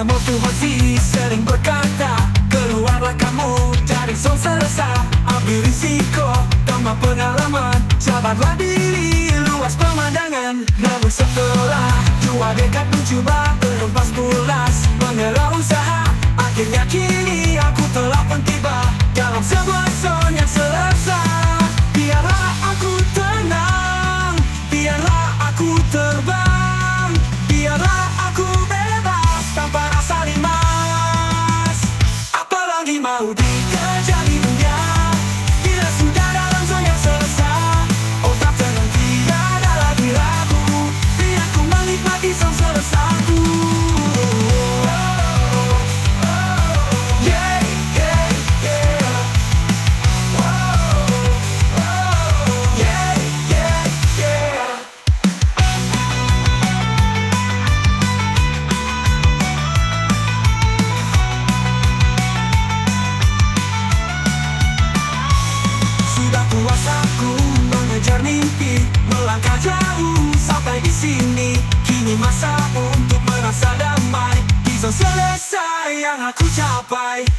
Kamu tuh sering berkata Keluarlah kamu dari zon selesa. Ambil risiko, tambah pengalaman. Sabarlah diri, luas pemandangan. Namun setelah dua dekat mencoba Berhempas pulas, mengerti mimpi Melangkah jauh sampai di sini. Kini masa untuk merasa damai. Zon selesai yang aku capai